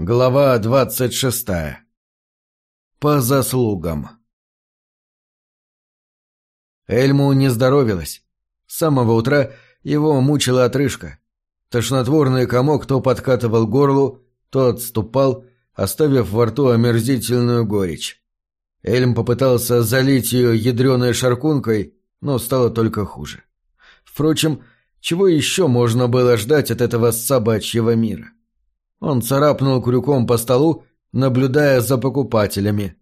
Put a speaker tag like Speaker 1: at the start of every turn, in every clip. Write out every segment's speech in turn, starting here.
Speaker 1: Глава двадцать шестая. По заслугам. Эльму не здоровилось. С самого утра его мучила отрыжка. Тошнотворный комок то подкатывал горлу, то отступал, оставив во рту омерзительную горечь. Эльм попытался залить ее ядреной шаркункой, но стало только хуже. Впрочем, чего еще можно было ждать от этого собачьего мира? Он царапнул крюком по столу, наблюдая за покупателями.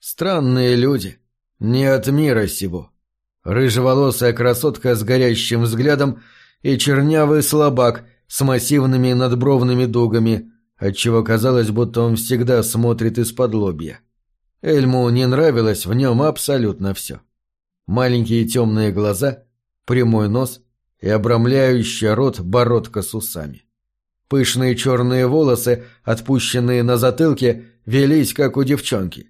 Speaker 1: Странные люди. Не от мира сего. Рыжеволосая красотка с горящим взглядом и чернявый слабак с массивными надбровными дугами, отчего казалось, будто он всегда смотрит из-под лобья. Эльму не нравилось в нем абсолютно все. Маленькие темные глаза, прямой нос и обрамляющий рот бородка с усами. Пышные черные волосы, отпущенные на затылке, велись, как у девчонки.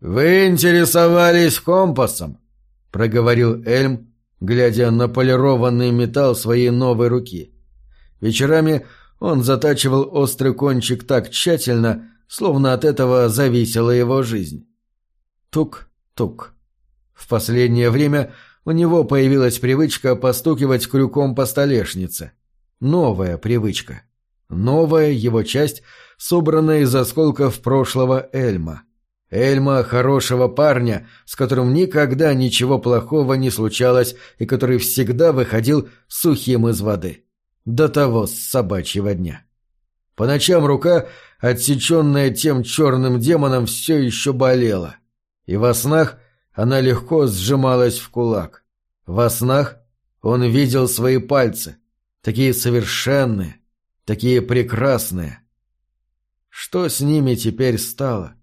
Speaker 1: «Вы интересовались компасом?» — проговорил Эльм, глядя на полированный металл своей новой руки. Вечерами он затачивал острый кончик так тщательно, словно от этого зависела его жизнь. Тук-тук. В последнее время у него появилась привычка постукивать крюком по столешнице. Новая привычка. Новая его часть, собранная из осколков прошлого Эльма. Эльма – хорошего парня, с которым никогда ничего плохого не случалось и который всегда выходил сухим из воды. До того с собачьего дня. По ночам рука, отсеченная тем черным демоном, все еще болела. И во снах она легко сжималась в кулак. Во снах он видел свои пальцы – такие совершенные, такие прекрасные. Что с ними теперь стало?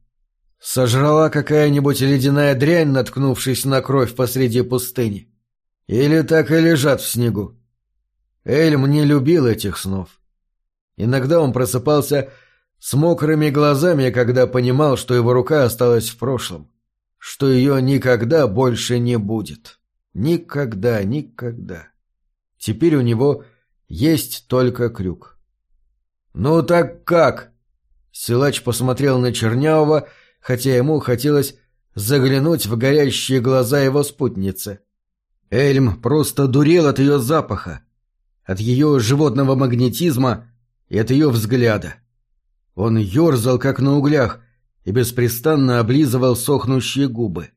Speaker 1: Сожрала какая-нибудь ледяная дрянь, наткнувшись на кровь посреди пустыни? Или так и лежат в снегу? Эльм не любил этих снов. Иногда он просыпался с мокрыми глазами, когда понимал, что его рука осталась в прошлом, что ее никогда больше не будет. Никогда, никогда. Теперь у него есть только крюк. «Ну так как?» Силач посмотрел на Чернявого, хотя ему хотелось заглянуть в горящие глаза его спутницы. Эльм просто дурел от ее запаха, от ее животного магнетизма и от ее взгляда. Он ерзал, как на углях, и беспрестанно облизывал сохнущие губы.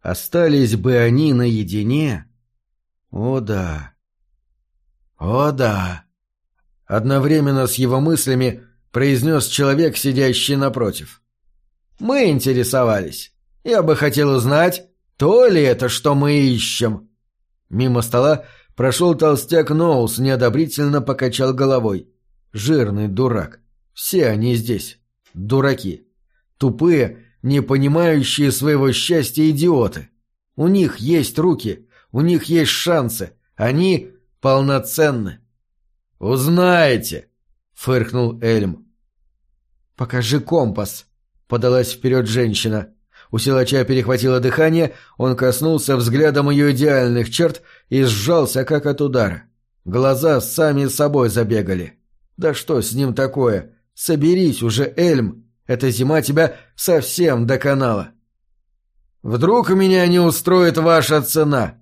Speaker 1: Остались бы они наедине. О да, «О да!» Одновременно с его мыслями произнес человек, сидящий напротив. «Мы интересовались. Я бы хотел узнать, то ли это, что мы ищем». Мимо стола прошел толстяк Ноус, неодобрительно покачал головой. «Жирный дурак. Все они здесь. Дураки. Тупые, не понимающие своего счастья идиоты. У них есть руки, у них есть шансы. Они полноценны. «Узнаете!» — фыркнул Эльм. «Покажи компас!» — подалась вперед женщина. У силача перехватило дыхание, он коснулся взглядом ее идеальных черт и сжался, как от удара. Глаза сами собой забегали. «Да что с ним такое? Соберись уже, Эльм! Эта зима тебя совсем доконала!» «Вдруг меня не устроит ваша цена?»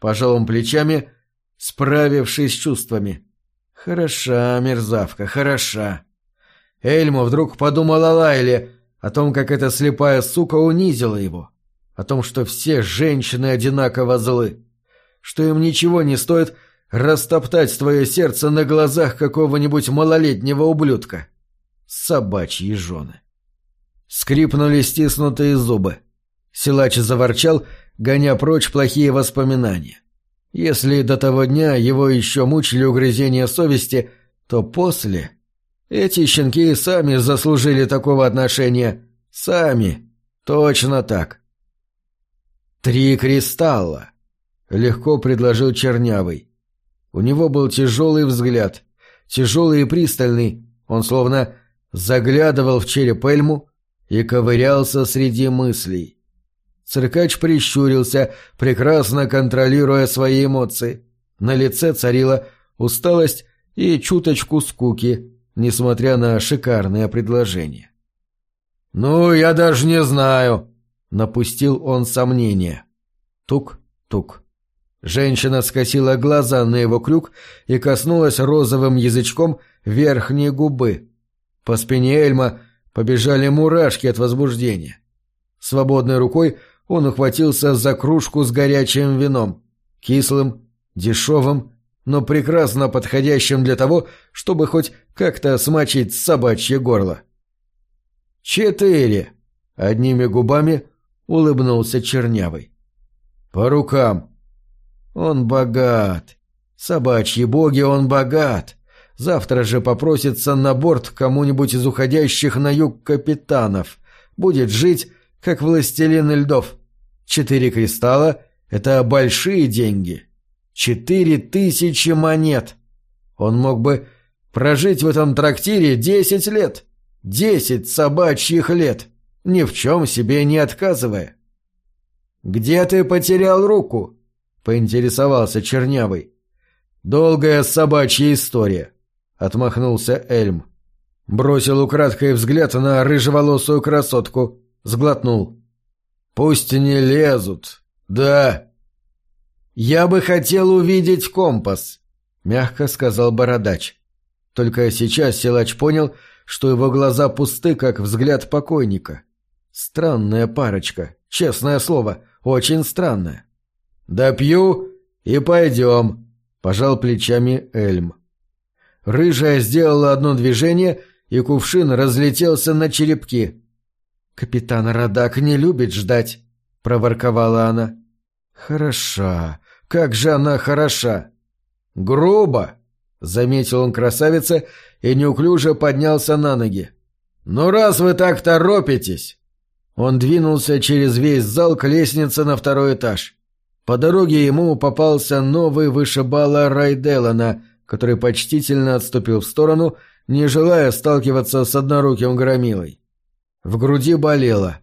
Speaker 1: Пожал он плечами, справившись с чувствами. Хороша мерзавка, хороша. Эльмо вдруг подумал о Лайле, о том, как эта слепая сука унизила его, о том, что все женщины одинаково злы, что им ничего не стоит растоптать твое сердце на глазах какого-нибудь малолетнего ублюдка. Собачьи жены. Скрипнули стиснутые зубы. Силач заворчал, гоня прочь плохие воспоминания. Если до того дня его еще мучили угрызения совести, то после... Эти щенки сами заслужили такого отношения. Сами. Точно так. «Три кристалла», — легко предложил Чернявый. У него был тяжелый взгляд. Тяжелый и пристальный. Он словно заглядывал в череп Эльму и ковырялся среди мыслей. Циркач прищурился, прекрасно контролируя свои эмоции. На лице царила усталость и чуточку скуки. несмотря на шикарное предложение. «Ну, я даже не знаю», — напустил он сомнения. Тук-тук. Женщина скосила глаза на его крюк и коснулась розовым язычком верхней губы. По спине Эльма побежали мурашки от возбуждения. Свободной рукой он ухватился за кружку с горячим вином, кислым, дешевым, но прекрасно подходящим для того, чтобы хоть как-то смочить собачье горло. «Четыре!» — одними губами улыбнулся Чернявый. «По рукам!» «Он богат! Собачьи боги, он богат! Завтра же попросится на борт кому-нибудь из уходящих на юг капитанов. Будет жить, как властелин льдов. Четыре кристалла — это большие деньги. Четыре тысячи монет. Он мог бы прожить в этом трактире десять лет. Десять собачьих лет, ни в чем себе не отказывая. «Где ты потерял руку?» — поинтересовался Чернявый. «Долгая собачья история», — отмахнулся Эльм. Бросил украдкой взгляд на рыжеволосую красотку, сглотнул. «Пусть не лезут. Да». «Я бы хотел увидеть компас», — мягко сказал Бородач. Только сейчас силач понял, что его глаза пусты, как взгляд покойника. Странная парочка, честное слово, очень странная. «Допью и пойдем», — пожал плечами Эльм. Рыжая сделала одно движение, и кувшин разлетелся на черепки. «Капитан Радак не любит ждать», — проворковала она. «Хороша, как же она хороша!» «Грубо!» — заметил он красавица и неуклюже поднялся на ноги. «Ну раз вы так торопитесь!» Он двинулся через весь зал к лестнице на второй этаж. По дороге ему попался новый вышибала Райделана — который почтительно отступил в сторону, не желая сталкиваться с одноруким громилой. В груди болело.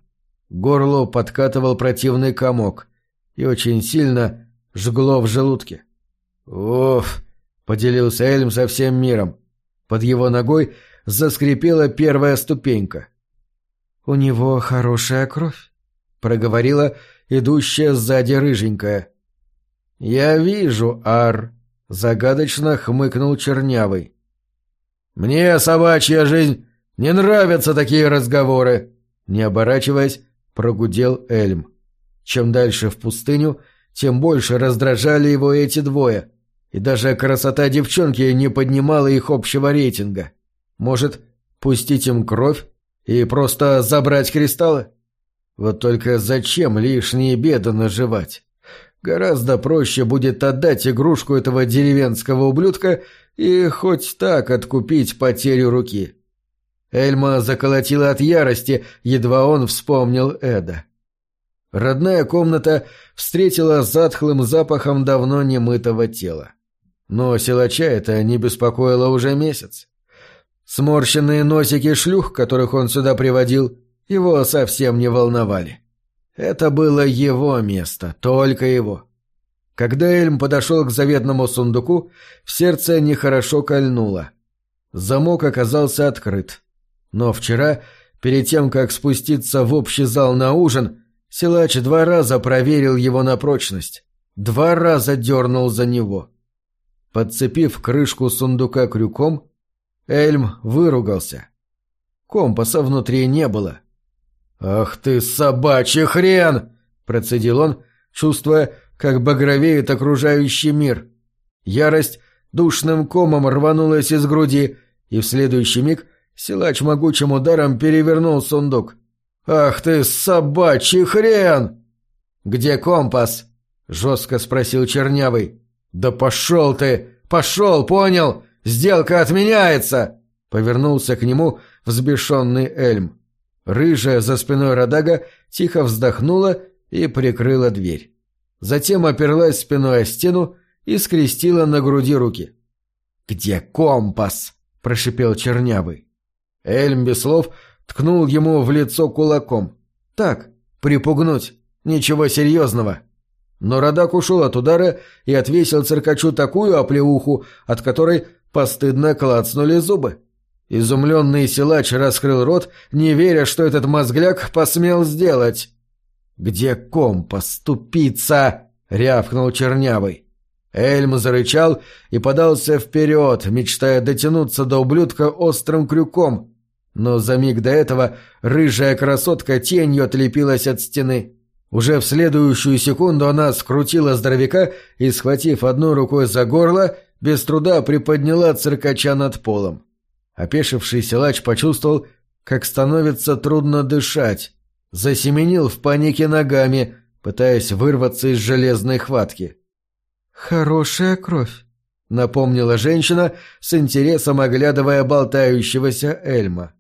Speaker 1: Горло подкатывал противный комок и очень сильно жгло в желудке. «Уф!» — поделился Эльм со всем миром. Под его ногой заскрипела первая ступенька. «У него хорошая кровь», — проговорила идущая сзади рыженькая. «Я вижу, Ар», Загадочно хмыкнул Чернявый. «Мне, собачья жизнь, не нравятся такие разговоры!» Не оборачиваясь, прогудел Эльм. Чем дальше в пустыню, тем больше раздражали его эти двое. И даже красота девчонки не поднимала их общего рейтинга. Может, пустить им кровь и просто забрать кристаллы? Вот только зачем лишние беды наживать? Гораздо проще будет отдать игрушку этого деревенского ублюдка и хоть так откупить потерю руки. Эльма заколотила от ярости, едва он вспомнил Эда. Родная комната встретила затхлым запахом давно немытого тела. Но силача это не беспокоило уже месяц. Сморщенные носики шлюх, которых он сюда приводил, его совсем не волновали. Это было его место, только его. Когда Эльм подошел к заветному сундуку, в сердце нехорошо кольнуло. Замок оказался открыт. Но вчера, перед тем, как спуститься в общий зал на ужин, силач два раза проверил его на прочность. Два раза дернул за него. Подцепив крышку сундука крюком, Эльм выругался. Компаса внутри не было. «Ах ты, собачий хрен!» — процедил он, чувствуя, как багровеет окружающий мир. Ярость душным комом рванулась из груди, и в следующий миг силач могучим ударом перевернул сундук. «Ах ты, собачий хрен!» «Где компас?» — жестко спросил Чернявый. «Да пошел ты! Пошел, понял? Сделка отменяется!» Повернулся к нему взбешенный Эльм. Рыжая за спиной Радага тихо вздохнула и прикрыла дверь. Затем оперлась спиной о стену и скрестила на груди руки. «Где компас?» – прошипел Чернявый. Эльм без слов ткнул ему в лицо кулаком. «Так, припугнуть. Ничего серьезного». Но Радак ушел от удара и отвесил циркачу такую оплеуху, от которой постыдно клацнули зубы. Изумленный силач раскрыл рот, не веря, что этот мозгляк посмел сделать. «Где компас, тупица?» — рявкнул Чернявый. Эльм зарычал и подался вперед, мечтая дотянуться до ублюдка острым крюком. Но за миг до этого рыжая красотка тенью отлепилась от стены. Уже в следующую секунду она скрутила здоровяка и, схватив одной рукой за горло, без труда приподняла циркача над полом. Опешивший силач почувствовал, как становится трудно дышать. Засеменил в панике ногами, пытаясь вырваться из железной хватки.
Speaker 2: «Хорошая кровь», —
Speaker 1: напомнила женщина, с интересом оглядывая болтающегося Эльма.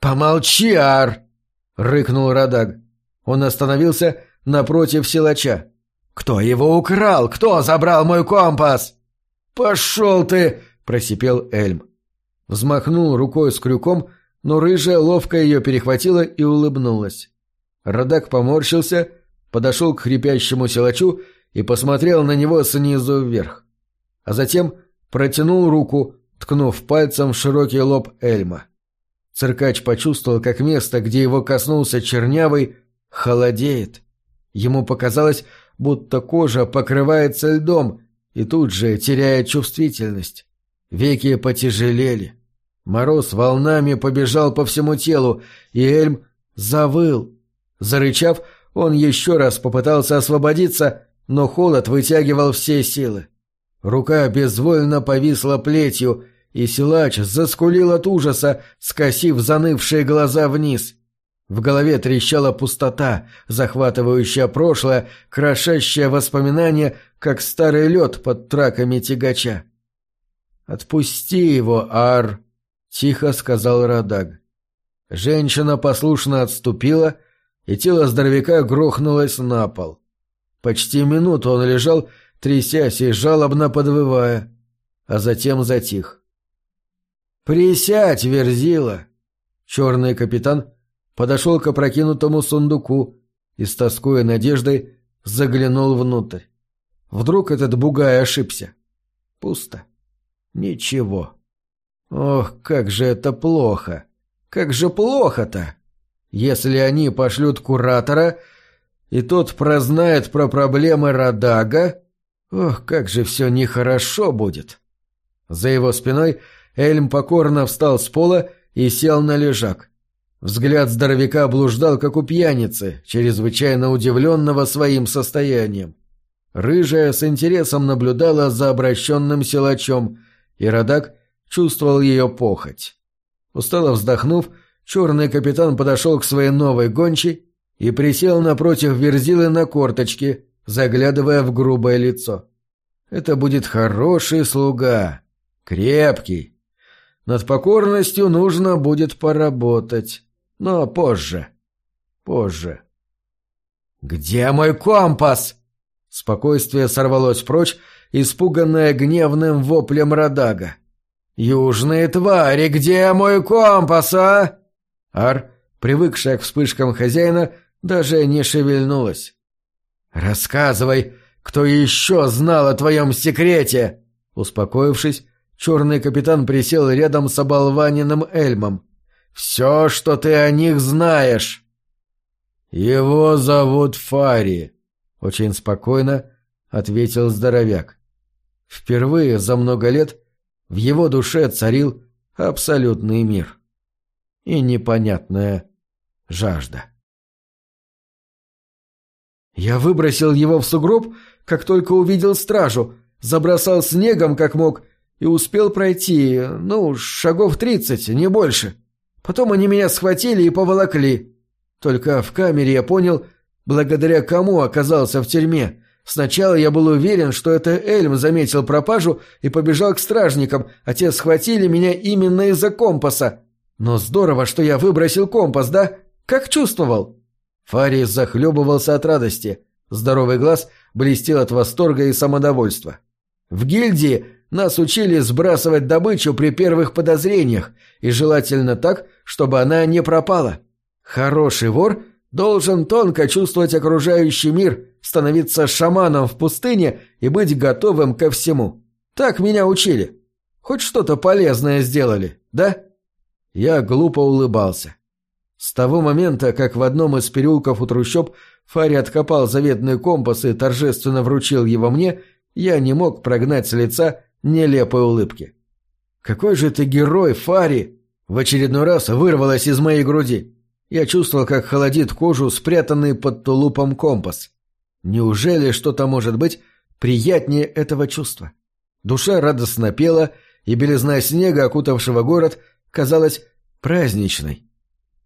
Speaker 1: «Помолчи, Ар!» — рыкнул Радаг. Он остановился напротив силача. «Кто его украл? Кто забрал мой компас?» «Пошел ты!» — просипел Эльм. Взмахнул рукой с крюком, но рыжая ловко ее перехватила и улыбнулась. Радак поморщился, подошел к хрипящему силачу и посмотрел на него снизу вверх. А затем протянул руку, ткнув пальцем в широкий лоб Эльма. Циркач почувствовал, как место, где его коснулся чернявый, холодеет. Ему показалось, будто кожа покрывается льдом и тут же теряет чувствительность. Веки потяжелели. Мороз волнами побежал по всему телу, и Эльм завыл. Зарычав, он еще раз попытался освободиться, но холод вытягивал все силы. Рука безвольно повисла плетью, и силач заскулил от ужаса, скосив занывшие глаза вниз. В голове трещала пустота, захватывающая прошлое, крошащее воспоминания, как старый лед под траками тягача. «Отпусти его, Ар!» — тихо сказал Радаг. Женщина послушно отступила, и тело здоровяка грохнулось на пол. Почти минуту он лежал, трясясь и жалобно подвывая, а затем затих. «Присядь, Верзила!» Черный капитан подошел к опрокинутому сундуку и с тоской и надеждой заглянул внутрь. Вдруг этот бугай ошибся. Пусто. Ничего. Ох, как же это плохо! Как же плохо-то! Если они пошлют куратора, и тот прознает про проблемы Радага, ох, как же все нехорошо будет! За его спиной Эльм покорно встал с пола и сел на лежак. Взгляд здоровяка блуждал, как у пьяницы, чрезвычайно удивленного своим состоянием. Рыжая с интересом наблюдала за обращенным силачом, и Радак чувствовал ее похоть. Устало вздохнув, черный капитан подошел к своей новой гончей и присел напротив Верзилы на корточки, заглядывая в грубое лицо. Это будет хороший слуга, крепкий. Над покорностью нужно будет поработать, но позже, позже. «Где мой компас?» Спокойствие сорвалось прочь, испуганная гневным воплем Радага. «Южные твари, где мой компас, а?» Ар, привыкшая к вспышкам хозяина, даже не шевельнулась. «Рассказывай, кто еще знал о твоем секрете?» Успокоившись, черный капитан присел рядом с оболваненным Эльмом. «Все, что ты о них знаешь!» «Его зовут Фари», — очень спокойно ответил здоровяк. Впервые за много лет в его душе царил абсолютный мир. И непонятная жажда. Я выбросил его в сугроб, как только увидел стражу, забросал снегом, как мог, и успел пройти, ну, шагов тридцать, не больше. Потом они меня схватили и поволокли. Только в камере я понял, благодаря кому оказался в тюрьме, Сначала я был уверен, что это Эльм заметил пропажу и побежал к стражникам, а те схватили меня именно из-за компаса. Но здорово, что я выбросил компас, да? Как чувствовал?» Фарий захлебывался от радости. Здоровый глаз блестел от восторга и самодовольства. «В гильдии нас учили сбрасывать добычу при первых подозрениях, и желательно так, чтобы она не пропала. Хороший вор должен тонко чувствовать окружающий мир, становиться шаманом в пустыне и быть готовым ко всему. Так меня учили. Хоть что-то полезное сделали, да? Я глупо улыбался. С того момента, как в одном из переулков у трущоб Фари откопал заветный компас и торжественно вручил его мне, я не мог прогнать с лица нелепой улыбки. «Какой же ты герой, Фари!» В очередной раз вырвалось из моей груди. Я чувствовал, как холодит кожу, спрятанный под тулупом компас. Неужели что-то может быть приятнее этого чувства? Душа радостно пела, и белизна снега, окутавшего город, казалась праздничной.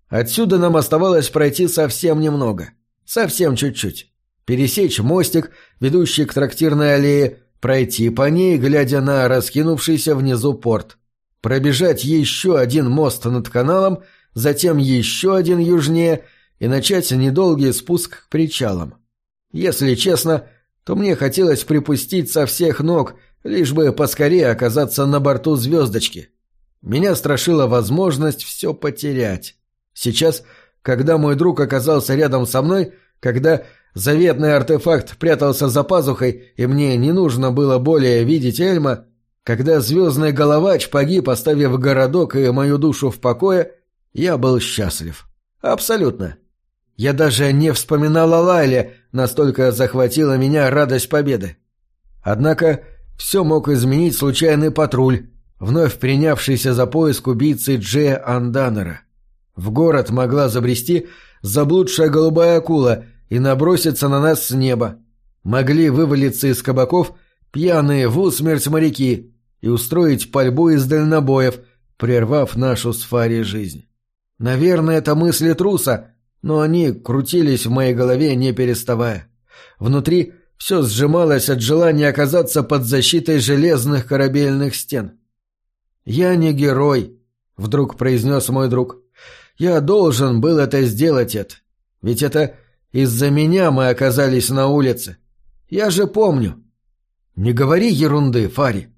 Speaker 1: Отсюда нам оставалось пройти совсем немного. Совсем чуть-чуть. Пересечь мостик, ведущий к трактирной аллее, пройти по ней, глядя на раскинувшийся внизу порт. Пробежать еще один мост над каналом, затем еще один южнее и начать недолгий спуск к причалам. Если честно, то мне хотелось припустить со всех ног, лишь бы поскорее оказаться на борту звездочки. Меня страшила возможность все потерять. Сейчас, когда мой друг оказался рядом со мной, когда заветный артефакт прятался за пазухой, и мне не нужно было более видеть Эльма, когда звездный головач погиб, оставив городок и мою душу в покое, я был счастлив. Абсолютно. Я даже не вспоминал о Лайле, настолько захватила меня радость победы. Однако все мог изменить случайный патруль, вновь принявшийся за поиск убийцы Джея Анданера. В город могла забрести заблудшая голубая акула и наброситься на нас с неба. Могли вывалиться из кабаков пьяные в усмерть моряки и устроить пальбу из дальнобоев, прервав нашу с Фари жизнь. Наверное, это мысли труса, но они крутились в моей голове, не переставая. Внутри все сжималось от желания оказаться под защитой железных корабельных стен. «Я не герой», — вдруг произнес мой друг. Я должен был это сделать, Эд. Ведь это из-за меня мы оказались на улице. Я же помню. Не говори ерунды, Фари.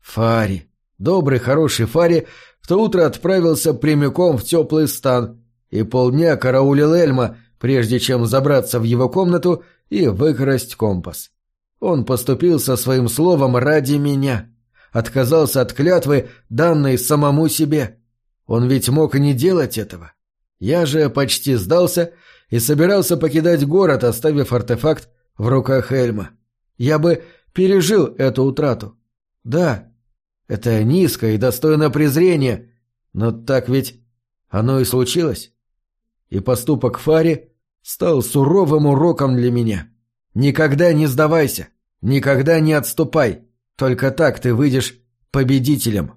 Speaker 1: Фари. Добрый, хороший Фари в то утро отправился прямиком в теплый стан и полдня караулил Эльма, прежде чем забраться в его комнату и выкрасть компас. Он поступил со своим словом ради меня. Отказался от клятвы, данной самому себе. Он ведь мог и не делать этого. Я же почти сдался и собирался покидать город, оставив артефакт в руках Эльма. Я бы пережил эту утрату. Да, это низко и достойно презрения, но так ведь оно и случилось. И поступок Фари стал суровым уроком для меня. Никогда не сдавайся, никогда не отступай, только так ты выйдешь победителем.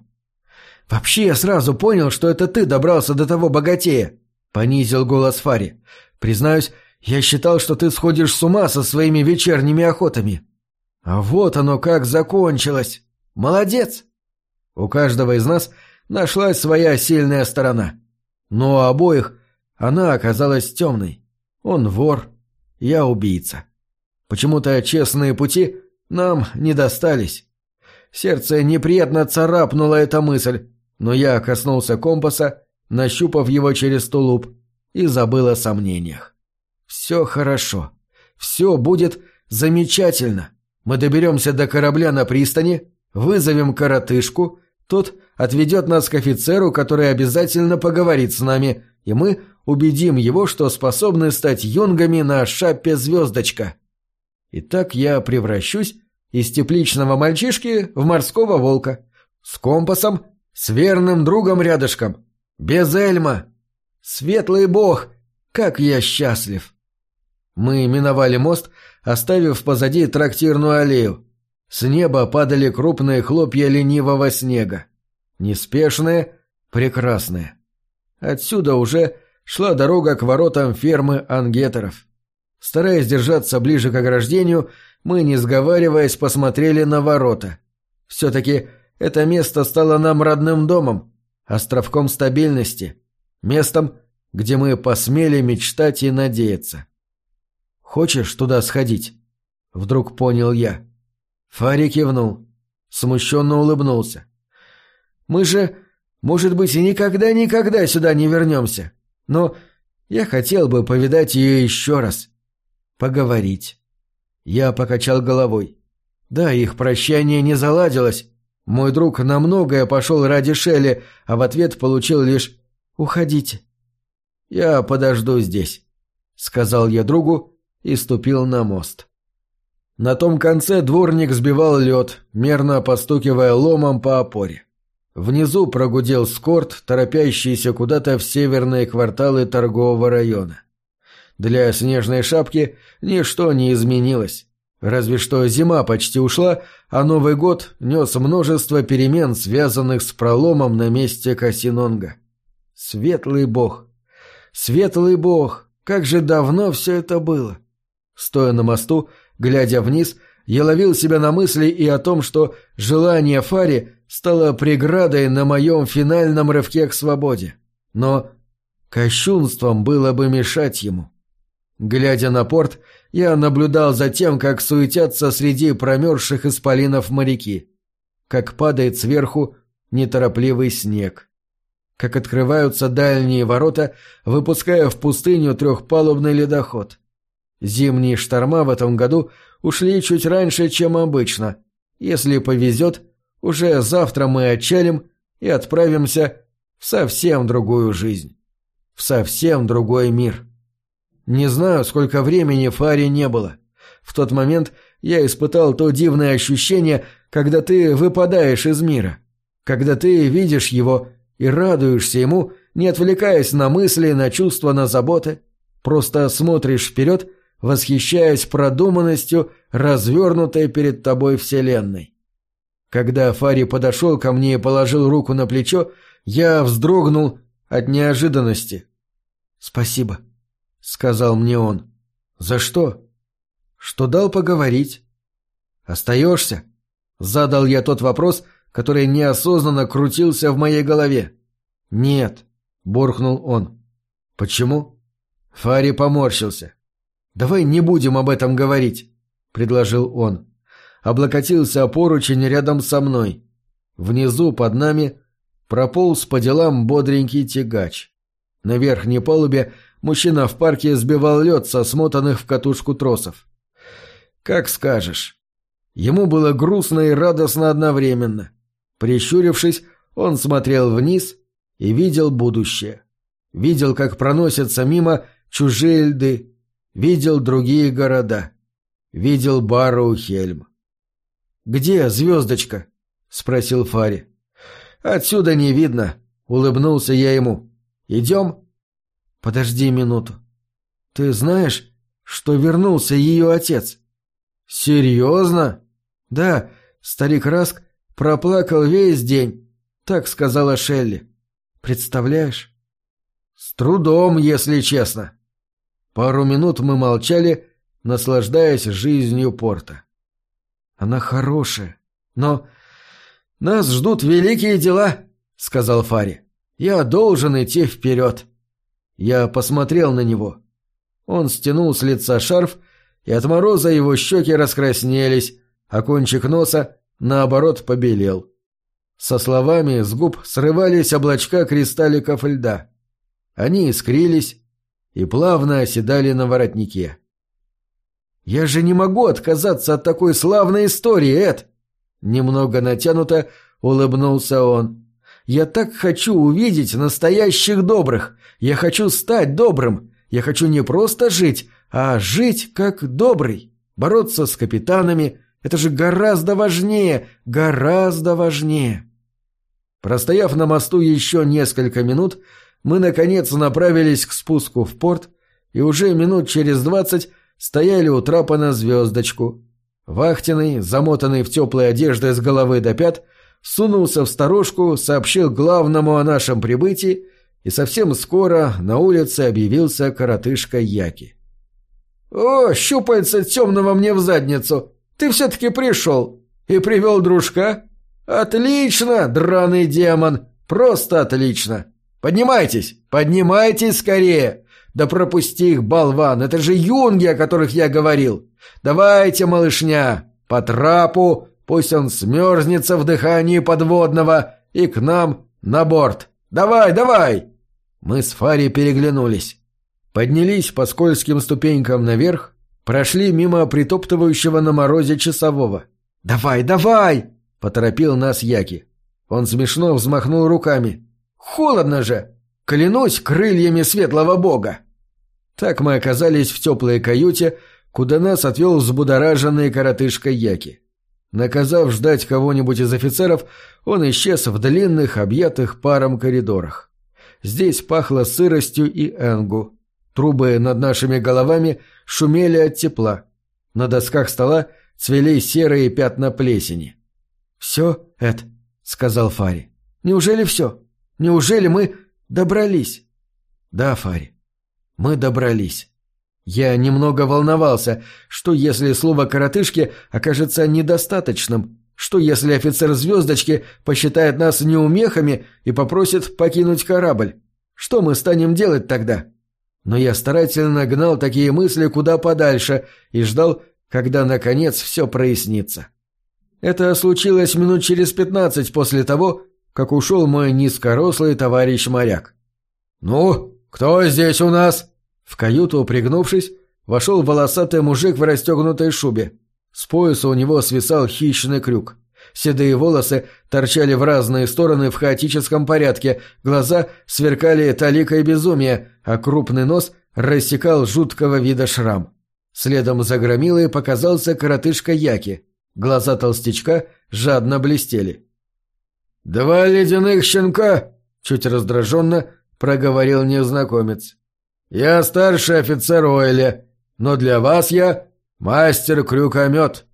Speaker 1: «Вообще я сразу понял, что это ты добрался до того богатея», — понизил голос Фари. «Признаюсь, я считал, что ты сходишь с ума со своими вечерними охотами. А вот оно как закончилось. Молодец!» У каждого из нас нашлась своя сильная сторона. Но у обоих она оказалась темной. Он вор, я убийца. Почему-то честные пути нам не достались. Сердце неприятно царапнула эта мысль, но я коснулся компаса, нащупав его через тулуп, и забыл о сомнениях. Все хорошо. Все будет замечательно. Мы доберемся до корабля на пристани, вызовем коротышку, тот отведет нас к офицеру, который обязательно поговорит с нами, и мы убедим его, что способны стать юнгами на шапе звездочка. И так я превращусь из тепличного мальчишки в морского волка, с компасом с верным другом рядышком. Без Эльма. Светлый бог, как я счастлив. Мы миновали мост, оставив позади трактирную аллею. С неба падали крупные хлопья ленивого снега. Неспешные, прекрасные. Отсюда уже шла дорога к воротам фермы ангетеров. Стараясь держаться ближе к ограждению, мы, не сговариваясь, посмотрели на ворота. Все-таки это место стало нам родным домом, островком стабильности, местом, где мы посмели мечтать и надеяться. «Хочешь туда сходить?» — вдруг понял я. Фари кивнул, смущенно улыбнулся. «Мы же, может быть, и никогда-никогда сюда не вернемся, но я хотел бы повидать ее еще раз, поговорить». Я покачал головой. Да, их прощание не заладилось, Мой друг на многое пошел ради Шелли, а в ответ получил лишь «Уходите». «Я подожду здесь», — сказал я другу и ступил на мост. На том конце дворник сбивал лед, мерно постукивая ломом по опоре. Внизу прогудел скорт, торопящийся куда-то в северные кварталы торгового района. Для снежной шапки ничто не изменилось. Разве что зима почти ушла, а Новый год нес множество перемен, связанных с проломом на месте Касинонга. Светлый бог! Светлый бог! Как же давно все это было! Стоя на мосту, глядя вниз, я ловил себя на мысли и о том, что желание Фари стало преградой на моем финальном рывке к свободе. Но кощунством было бы мешать ему. Глядя на порт, я наблюдал за тем, как суетятся среди промерзших исполинов моряки, как падает сверху неторопливый снег, как открываются дальние ворота, выпуская в пустыню трехпалубный ледоход. Зимние шторма в этом году ушли чуть раньше, чем обычно. Если повезет, уже завтра мы отчалим и отправимся в совсем другую жизнь, в совсем другой мир. Не знаю, сколько времени Фари не было. В тот момент я испытал то дивное ощущение, когда ты выпадаешь из мира, когда ты видишь его и радуешься ему, не отвлекаясь на мысли, на чувства, на заботы, просто смотришь вперед, восхищаясь продуманностью, развернутой перед тобой вселенной. Когда Фари подошел ко мне и положил руку на плечо, я вздрогнул от неожиданности. «Спасибо», — сказал мне он. «За что?» «Что дал поговорить». «Остаешься?» — задал я тот вопрос, который неосознанно крутился в моей голове. «Нет», — буркнул он. «Почему?» Фари поморщился. «Давай не будем об этом говорить», — предложил он. Облокотился о поручень рядом со мной. Внизу, под нами, прополз по делам бодренький тягач. На верхней палубе Мужчина в парке сбивал лед со смотанных в катушку тросов. «Как скажешь». Ему было грустно и радостно одновременно. Прищурившись, он смотрел вниз и видел будущее. Видел, как проносятся мимо чужие льды. Видел другие города. Видел Барроу-Хельм. «Где звездочка?» — спросил Фари. «Отсюда не видно», — улыбнулся я ему. «Идем?» «Подожди минуту. Ты знаешь, что вернулся ее отец?» «Серьезно?» «Да, старик Раск проплакал весь день», — так сказала Шелли. «Представляешь?» «С трудом, если честно». Пару минут мы молчали, наслаждаясь жизнью порта. «Она хорошая, но...» «Нас ждут великие дела», — сказал Фари. «Я должен идти вперед». Я посмотрел на него. Он стянул с лица шарф, и от мороза его щеки раскраснелись, а кончик носа, наоборот, побелел. Со словами с губ срывались облачка кристалликов льда. Они искрились и плавно оседали на воротнике. «Я же не могу отказаться от такой славной истории, Эд!» Немного натянуто улыбнулся он. Я так хочу увидеть настоящих добрых. Я хочу стать добрым. Я хочу не просто жить, а жить как добрый. Бороться с капитанами — это же гораздо важнее, гораздо важнее. Простояв на мосту еще несколько минут, мы, наконец, направились к спуску в порт и уже минут через двадцать стояли у трапа на звездочку. Вахтенный, замотанный в теплой одежды с головы до пят, сунулся в сторожку, сообщил главному о нашем прибытии, и совсем скоро на улице объявился коротышка Яки. «О, щупальца темного мне в задницу! Ты все-таки пришел! И привел дружка? Отлично, драный демон! Просто отлично! Поднимайтесь, поднимайтесь скорее! Да пропусти их, болван, это же юнги, о которых я говорил! Давайте, малышня, по трапу, Пусть он смерзнется в дыхании подводного и к нам на борт. Давай, давай!» Мы с Фари переглянулись. Поднялись по скользким ступенькам наверх, прошли мимо притоптывающего на морозе часового. «Давай, давай!» — поторопил нас Яки. Он смешно взмахнул руками. «Холодно же! Клянусь крыльями светлого бога!» Так мы оказались в теплой каюте, куда нас отвел взбудораженный коротышка Яки. Наказав ждать кого-нибудь из офицеров, он исчез в длинных, объятых паром коридорах. Здесь пахло сыростью и энгу. Трубы над нашими головами шумели от тепла. На досках стола цвели серые пятна плесени. «Все, Эд», — сказал Фари. «Неужели все? Неужели мы добрались?» «Да, Фари, мы добрались». Я немного волновался, что если слово «коротышки» окажется недостаточным, что если офицер «Звездочки» посчитает нас неумехами и попросит покинуть корабль? Что мы станем делать тогда? Но я старательно гнал такие мысли куда подальше и ждал, когда, наконец, все прояснится. Это случилось минут через пятнадцать после того, как ушел мой низкорослый товарищ-моряк. «Ну, кто здесь у нас?» В каюту, пригнувшись, вошел волосатый мужик в расстегнутой шубе. С пояса у него свисал хищный крюк. Седые волосы торчали в разные стороны в хаотическом порядке, глаза сверкали таликой безумия, а крупный нос рассекал жуткого вида шрам. Следом за громилой показался коротышка Яки. Глаза толстячка жадно блестели. «Два ледяных щенка!» — чуть раздраженно проговорил незнакомец. «Я старший офицер Ойля, но для вас я мастер-крюкомет».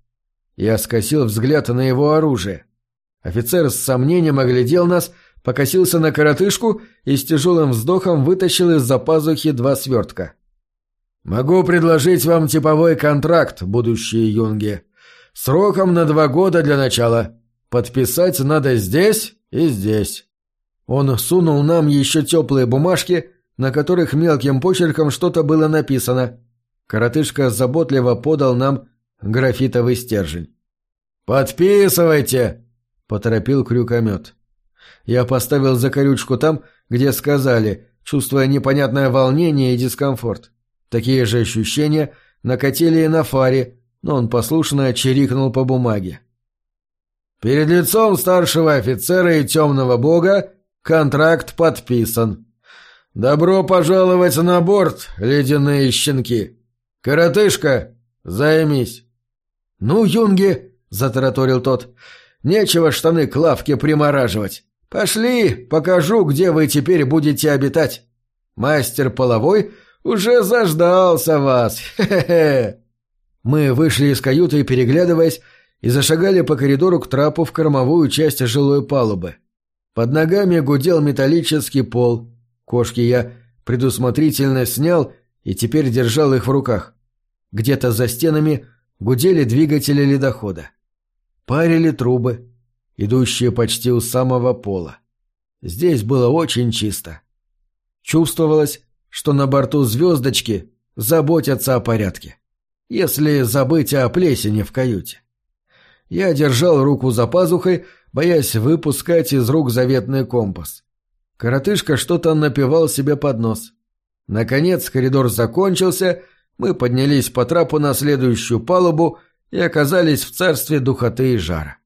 Speaker 1: Я скосил взгляд на его оружие. Офицер с сомнением оглядел нас, покосился на коротышку и с тяжелым вздохом вытащил из-за пазухи два свертка. «Могу предложить вам типовой контракт, будущие юнги. Сроком на два года для начала. Подписать надо здесь и здесь». Он сунул нам еще теплые бумажки, на которых мелким почерком что-то было написано. Коротышка заботливо подал нам графитовый стержень. «Подписывайте!» — поторопил крюкомет. Я поставил закорючку там, где сказали, чувствуя непонятное волнение и дискомфорт. Такие же ощущения накатили и на фаре, но он послушно чирикнул по бумаге. «Перед лицом старшего офицера и темного бога контракт подписан. Добро пожаловать на борт, ледяные щенки. Коротышка, займись». «Ну, юнги!» — затараторил тот. «Нечего штаны к лавке примораживать. Пошли, покажу, где вы теперь будете обитать. Мастер половой уже заждался вас. Хе-хе-хе!» Мы вышли из каюты, переглядываясь, и зашагали по коридору к трапу в кормовую часть жилой палубы. Под ногами гудел металлический пол. Кошки я предусмотрительно снял и теперь держал их в руках. Где-то за стенами гудели двигатели ледохода. Парили трубы, идущие почти у самого пола. Здесь было очень чисто. Чувствовалось, что на борту звездочки заботятся о порядке. Если забыть о плесени в каюте. Я держал руку за пазухой, боясь выпускать из рук заветный компас. Коротышка что-то напевал себе под нос. Наконец коридор закончился, мы поднялись по трапу на следующую палубу и оказались в царстве духоты и жара.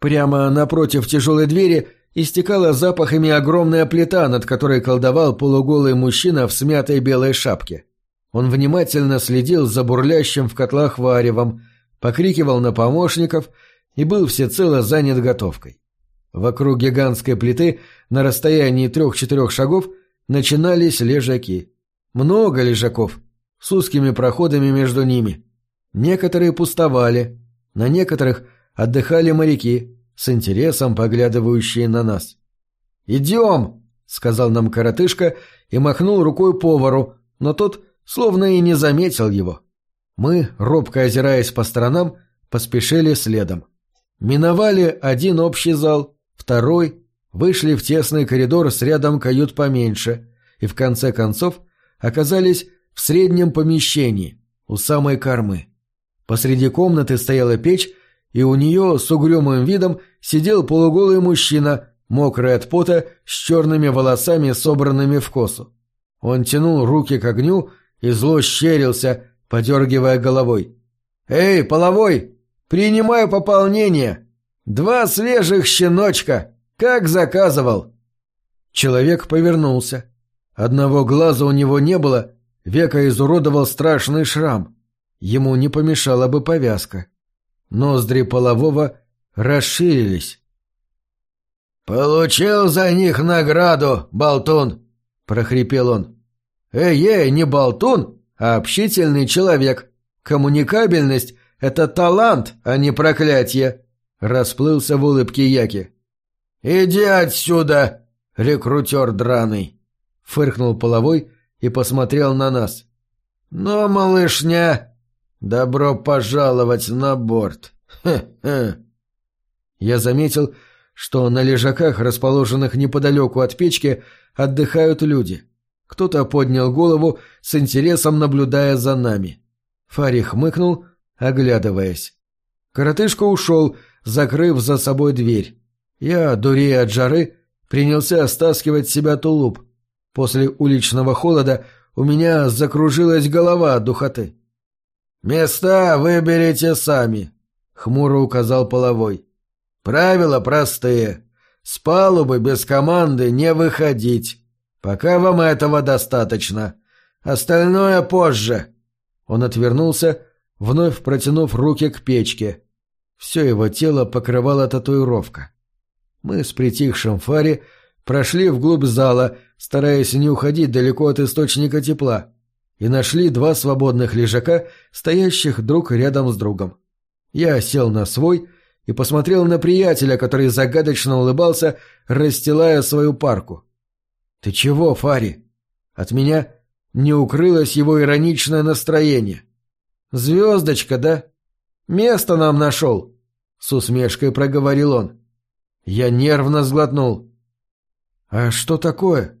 Speaker 1: Прямо напротив тяжелой двери истекала запахами огромная плита, над которой колдовал полуголый мужчина в смятой белой шапке. Он внимательно следил за бурлящим в котлах варевом, покрикивал на помощников и был всецело занят готовкой. Вокруг гигантской плиты на расстоянии трех-четырех шагов начинались лежаки. Много лежаков — с узкими проходами между ними. Некоторые пустовали, на некоторых отдыхали моряки, с интересом поглядывающие на нас. «Идем!» — сказал нам коротышка и махнул рукой повару, но тот словно и не заметил его. Мы, робко озираясь по сторонам, поспешили следом. Миновали один общий зал, второй, вышли в тесный коридор с рядом кают поменьше и в конце концов оказались в среднем помещении, у самой кормы. Посреди комнаты стояла печь, и у нее с угрюмым видом сидел полуголый мужчина, мокрый от пота, с черными волосами, собранными в косу. Он тянул руки к огню и зло щерился, подергивая головой. «Эй, половой! Принимаю пополнение! «Два свежих щеночка, как заказывал!» Человек повернулся. Одного глаза у него не было, века изуродовал страшный шрам. Ему не помешала бы повязка. Ноздри полового расширились. «Получил за них награду, болтун!» — прохрипел он. «Эй-ей, не болтун, а общительный человек. Коммуникабельность — это талант, а не проклятие!» — расплылся в улыбке Яки. «Иди отсюда, рекрутер драный!» — фыркнул половой и посмотрел на нас. «Но, малышня, добро пожаловать на борт! Хе-хе!» Я заметил, что на лежаках, расположенных неподалеку от печки, отдыхают люди. Кто-то поднял голову, с интересом наблюдая за нами. Фарих хмыкнул, оглядываясь. Коротышка ушел, закрыв за собой дверь. Я, дурея от жары, принялся стаскивать себя тулуп. После уличного холода у меня закружилась голова от духоты. «Места выберите сами», — хмуро указал половой. Правила простые. С палубы без команды не выходить. Пока вам этого достаточно. Остальное позже. Он отвернулся, вновь протянув руки к печке. Все его тело покрывала татуировка. Мы с притихшим Фари прошли вглубь зала, стараясь не уходить далеко от источника тепла, и нашли два свободных лежака, стоящих друг рядом с другом. Я сел на свой и посмотрел на приятеля, который загадочно улыбался, расстилая свою парку. «Ты чего, Фари?» От меня не укрылось его ироничное настроение. «Звездочка, да? Место нам нашел!» С усмешкой проговорил он. Я нервно сглотнул. «А что такое?»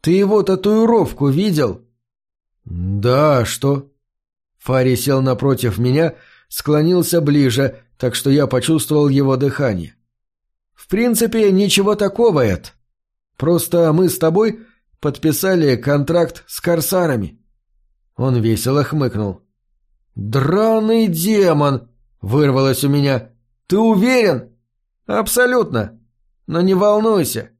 Speaker 1: «Ты его татуировку видел?» «Да, а что?» Фари сел напротив меня, склонился ближе, так что я почувствовал его дыхание. «В принципе, ничего такого, Эд. Просто мы с тобой подписали контракт с корсарами». Он весело хмыкнул. «Драный демон!» — вырвалось у меня. «Ты уверен?» «Абсолютно. Но не волнуйся.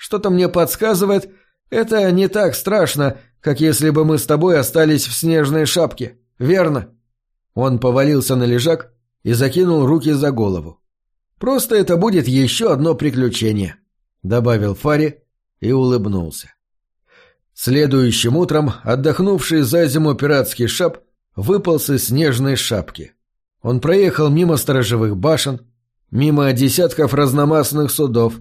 Speaker 1: Что-то мне подсказывает, это не так страшно, как если бы мы с тобой остались в снежной шапке, верно?» Он повалился на лежак, и закинул руки за голову. «Просто это будет еще одно приключение», — добавил Фари и улыбнулся. Следующим утром отдохнувший за зиму пиратский шап выполз из снежной шапки. Он проехал мимо сторожевых башен, мимо десятков разномастных судов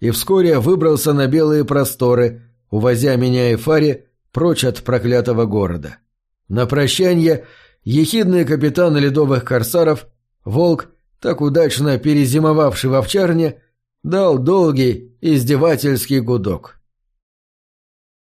Speaker 1: и вскоре выбрался на белые просторы, увозя меня и Фари прочь от проклятого города. На прощанье ехидный капитан ледовых корсаров Волк, так удачно перезимовавший в овчарне, дал долгий издевательский гудок.